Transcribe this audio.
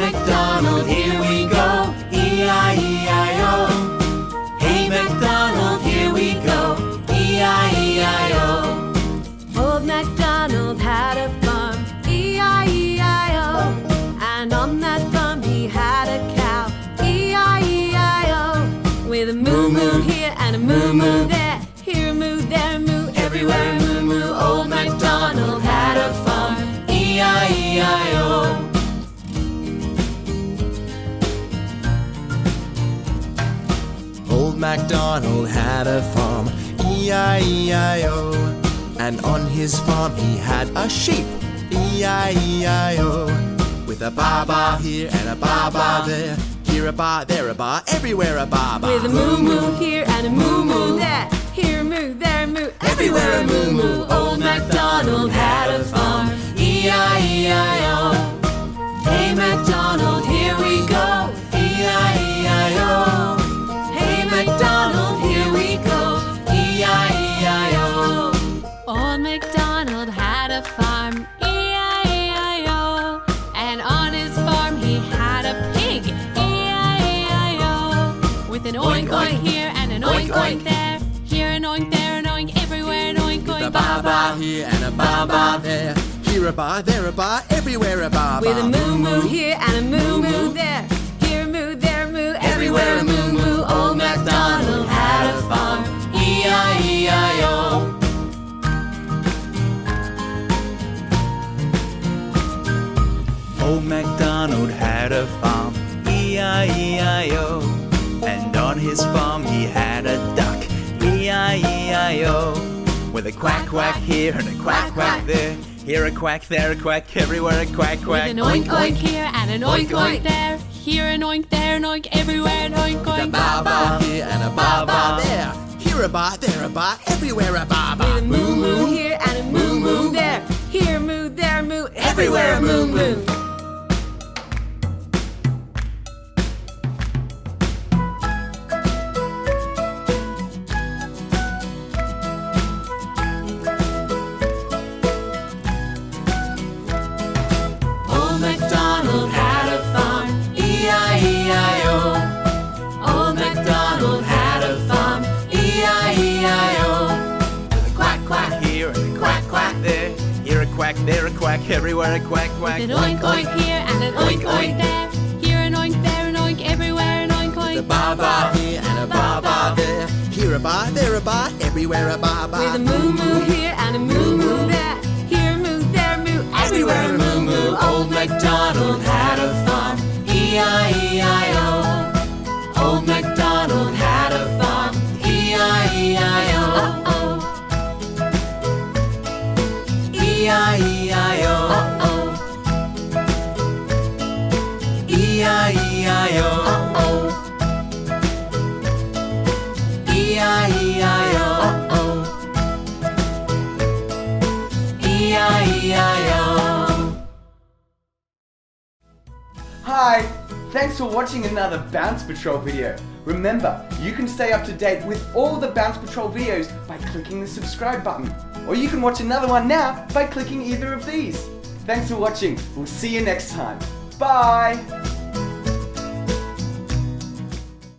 MacDonald, here we go. E-I-E-I-O. Hey, MacDonald, here we go. E-I-E-I-O. Old MacDonald had a farm. E-I-E-I-O. And on that farm he had a cow. E-I-E-I-O. With a moo moo here and a moo moo there. Here a moo, there moo, everywhere a moo. MacDonald had a farm, E-I-E-I-O. And on his farm he had a sheep, E-I-E-I-O. With a ba ba here and a ba ba there. Here a ba, there a ba, everywhere a ba ba. With a moo moo here and a moo moo there. Here a moo, there a moo, everywhere a moo moo. Old MacDonald Farm. E-I-E-I-O. And on his farm he had a pig. E-I-E-I-O. With an oink oink here and an oink oink there. Here an oink, there an oink, everywhere an oink A oink. ba ba here and a ba ba there. Here a ba, there a ba, everywhere a ba ba. With a moo moo here and a moo moo there. Here a moo, there a moo, everywhere a moo Old MacDonald had a farm, E E-I-E-I-O. And on his farm he had a duck, E E-I-E-I-O. With a quack quack here and a quack quack there. Here a quack, there a quack, everywhere a quack With quack. an oink oink here and an oink oink there. Here an oink, there an oink, everywhere an oink A oink. ba ba here and a ba ba there. Here a ba, there a ba, everywhere a ba ba. With a moo moo here and a moo moo there. Here a moo, there a moo, everywhere a moo moo. Quack, there a quack, everywhere a quack quack. An oink oink here and an oink oink there. Here an oink, there an oink, everywhere an oink oink. A oink. ba ba here and a ba ba there. Here a ba, there a ba, everywhere a ba ba. With a moo moo here and a moo moo there. Here a moo, there a moo, everywhere a moo moo. Old MacDonald Hi! Thanks for watching another Bounce Patrol video. Remember, you can stay up to date with all the Bounce Patrol videos by clicking the subscribe button. Or you can watch another one now by clicking either of these. Thanks for watching. We'll see you next time. Bye!